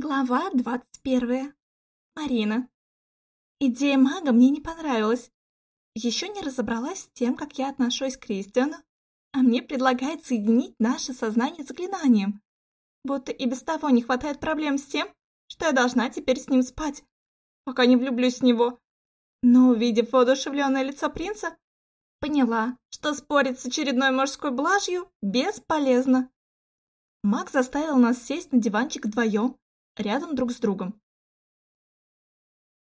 Глава двадцать первая. Марина. Идея мага мне не понравилась. Еще не разобралась с тем, как я отношусь к Кристиану, а мне предлагает соединить наше сознание заклинанием. Будто и без того не хватает проблем с тем, что я должна теперь с ним спать, пока не влюблюсь в него. Но, увидев воодушевленное лицо принца, поняла, что спорить с очередной мужской блажью бесполезно. Маг заставил нас сесть на диванчик вдвоем, рядом друг с другом.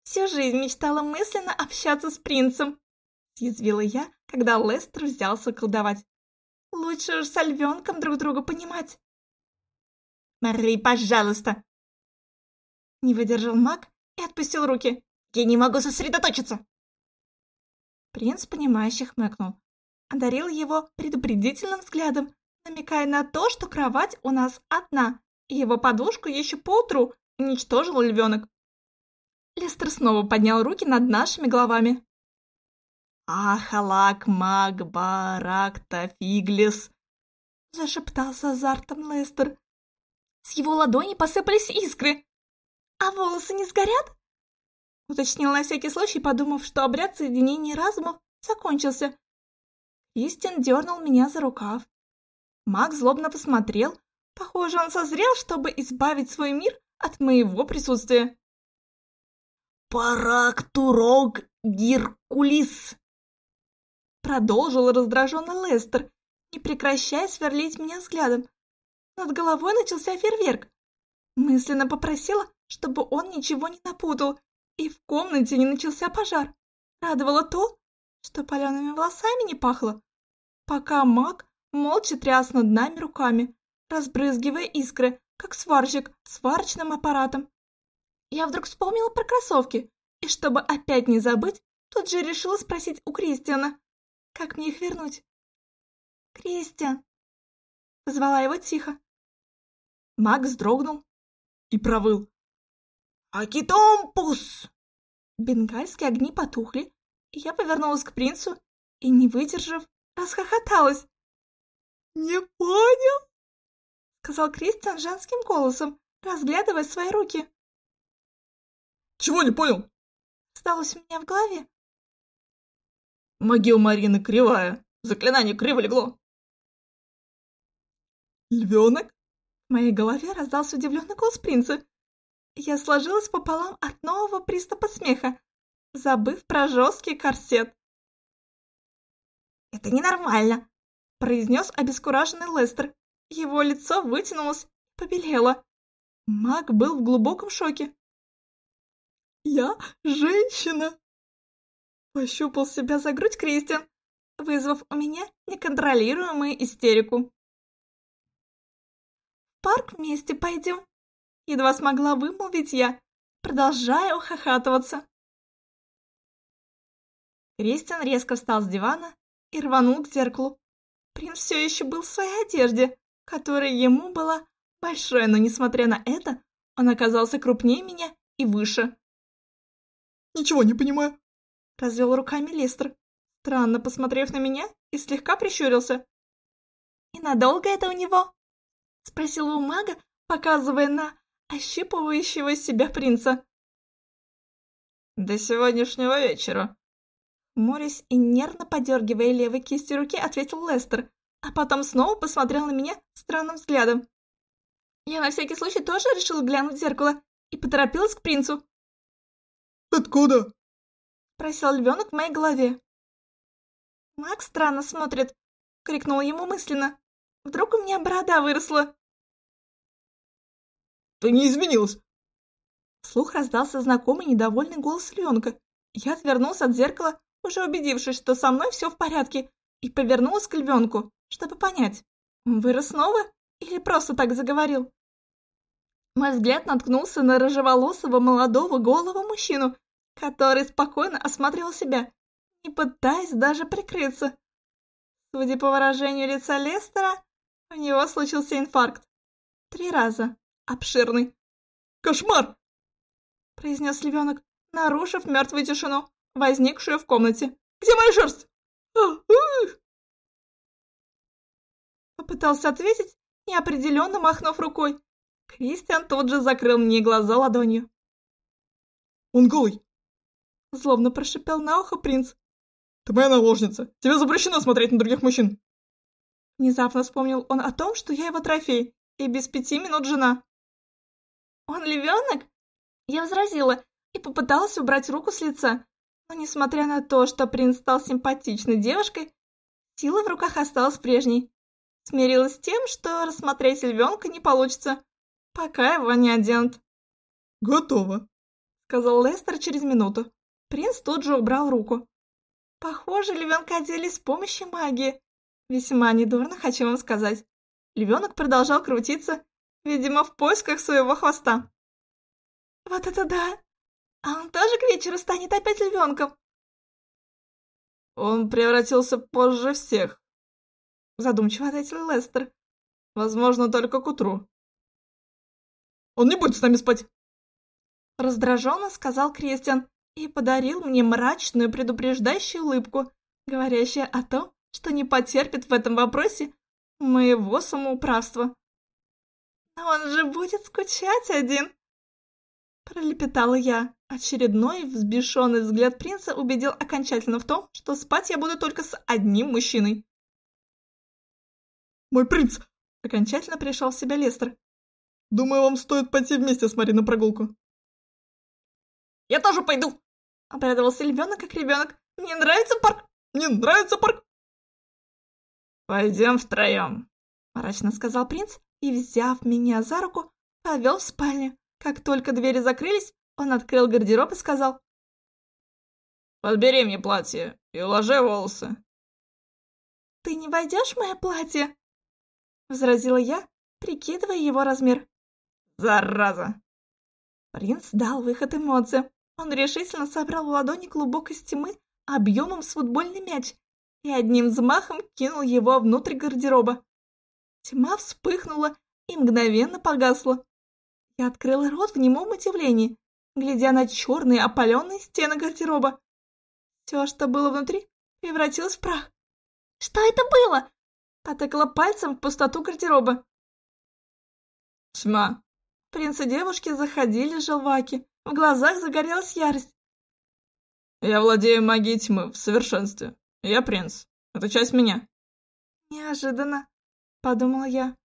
«Всю жизнь мечтала мысленно общаться с принцем», — съязвила я, когда Лестер взялся колдовать. «Лучше уж с львенком друг друга понимать». «Мари, пожалуйста!» Не выдержал маг и отпустил руки. «Я не могу сосредоточиться!» Принц, понимающе хмыкнул. Одарил его предупредительным взглядом, намекая на то, что кровать у нас одна, его подушку еще поутру уничтожил львенок. Лестер снова поднял руки над нашими головами. «Ахалак, маг, баракта, фиглис!» Зашептал с азартом Лестер. С его ладони посыпались искры. «А волосы не сгорят?» Уточнил на всякий случай, подумав, что обряд соединения разумов закончился. Кристиан дернул меня за рукав. Маг злобно посмотрел, Похоже, он созрел, чтобы избавить свой мир от моего присутствия. «Парактурог Геркулис!» Продолжил раздраженный Лестер, не прекращая сверлить меня взглядом. Над головой начался фейерверк. Мысленно попросила, чтобы он ничего не напутал, и в комнате не начался пожар. Радовало то, что палеными волосами не пахло. Пока маг молча тряс над нами руками, разбрызгивая искры, как сварщик сварочным аппаратом. Я вдруг вспомнила про кроссовки, и чтобы опять не забыть, тут же решила спросить у Кристиана, как мне их вернуть. «Кристиан!» Позвала его тихо. Макс дрогнул и провыл. «Акитомпус!» Бенгальские огни потухли, и я повернулась к принцу и, не выдержав, расхохоталась. «Не понял?» Сказал Кристиан женским голосом, разглядывая свои руки. «Чего не понял?» Сталось у меня в голове. «Магия у Марины кривая, заклинание криво легло». «Львенок?» В моей голове раздался удивленный голос принца. Я сложилась пополам от нового приступа смеха, забыв про жесткий корсет. «Это ненормально», — произнес обескураженный Лестер. Его лицо вытянулось побелело. Маг был в глубоком шоке. «Я женщина!» Пощупал себя за грудь Кристиан, вызвав у меня неконтролируемую истерику. «В парк вместе пойдем?» Едва смогла вымолвить я, продолжая ухахатываться. Кристиан резко встал с дивана и рванул к зеркалу. Принц все еще был в своей одежде, которая ему была большой, но несмотря на это, он оказался крупнее меня и выше. «Ничего не понимаю», — развел руками Лестер, странно посмотрев на меня и слегка прищурился. «И надолго это у него?» — спросил у мага, показывая на ощипывающего себя принца. «До сегодняшнего вечера», Морис и нервно подергивая левой кистью руки, ответил Лестер, а потом снова посмотрел на меня странным взглядом. Я на всякий случай тоже решила глянуть в зеркало и поторопилась к принцу. «Откуда?» – просил львенок в моей голове. «Макс странно смотрит», – крикнула ему мысленно. «Вдруг у меня борода выросла?» «Ты не изменилась!» Вслух раздался знакомый недовольный голос львенка. Я отвернулся от зеркала, уже убедившись, что со мной все в порядке, и повернулась к львенку чтобы понять, он вырос снова или просто так заговорил. Мой взгляд наткнулся на рыжеволосого молодого голого мужчину, который спокойно осматривал себя, не пытаясь даже прикрыться. Судя по выражению лица Лестера, у него случился инфаркт. Три раза. Обширный. «Кошмар!» – произнес львенок, нарушив мертвую тишину, возникшую в комнате. «Где моя шерсть?» а, Попытался ответить, неопределенно махнув рукой. Кристиан тут же закрыл мне глаза ладонью. «Он голый!» Злобно прошипел на ухо принц. «Ты моя наложница! Тебе запрещено смотреть на других мужчин!» Внезапно вспомнил он о том, что я его трофей, и без пяти минут жена. «Он львенок?» Я возразила и попыталась убрать руку с лица, но несмотря на то, что принц стал симпатичной девушкой, сила в руках осталась прежней. Смирилась с тем, что рассмотреть львенка не получится, пока его не оденут. «Готово», — сказал Лестер через минуту. Принц тут же убрал руку. Похоже, львенка одели с помощью магии. Весьма недурно, хочу вам сказать. Львенок продолжал крутиться, видимо, в поисках своего хвоста. Вот это да! А он тоже к вечеру станет опять львенком? Он превратился позже всех. Задумчиво ответил Лестер. Возможно, только к утру. Он не будет с нами спать. Раздраженно сказал Кристиан и подарил мне мрачную предупреждающую улыбку, говорящую о том, что не потерпит в этом вопросе моего самоуправства. «Но он же будет скучать один!» Пролепетала я. Очередной взбешенный взгляд принца убедил окончательно в том, что спать я буду только с одним мужчиной. «Мой принц!» — окончательно пришел в себя Лестер. «Думаю, вам стоит пойти вместе с Мари на прогулку». «Я тоже пойду!» — обрадовался львенок как ребенок. «Мне нравится парк!» «Мне нравится парк!» «Пойдем втроем», — мрачно сказал принц и, взяв меня за руку, повел в спальню. Как только двери закрылись, он открыл гардероб и сказал. «Подбери мне платье и уложи волосы». «Ты не войдешь в мое платье?» Возразила я, прикидывая его размер. «Зараза!» Принц дал выход эмоциям. Он решительно собрал в ладони клубок из тьмы объемом с футбольный мяч и одним взмахом кинул его внутрь гардероба. Тьма вспыхнула и мгновенно погасла. Я открыла рот в немом удивлении, глядя на черные опаленные стены гардероба. Все, что было внутри, превратилось в прах. «Что это было?» Потыкала пальцем в пустоту гардероба. «Тьма!» Принц и девушки заходили желваки. В глазах загорелась ярость. «Я владею магией тьмы в совершенстве. Я принц. Это часть меня». «Неожиданно», — подумала я.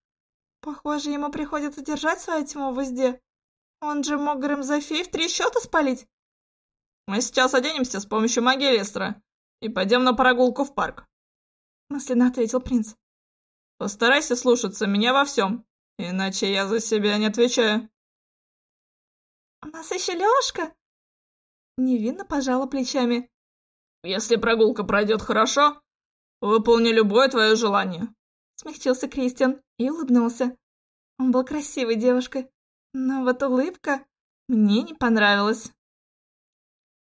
Похоже, ему приходится держать свою тьму в узде. Он же мог Грымзофей в три счета спалить. Мы сейчас оденемся с помощью магии Лестера и пойдем на прогулку в парк. Мысленно ответил принц. Постарайся слушаться меня во всем, иначе я за себя не отвечаю. У нас еще Лешка. Невинно пожала плечами. Если прогулка пройдет хорошо, выполни любое твое желание. Смягчился Кристиан и улыбнулся. Он был красивой девушкой, но вот улыбка мне не понравилась.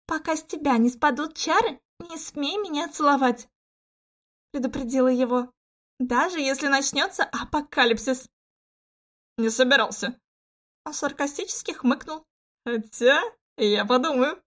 «Пока с тебя не спадут чары, не смей меня целовать!» Предупредила его. «Даже если начнется апокалипсис!» «Не собирался!» Он саркастически хмыкнул. «Хотя, я подумаю!»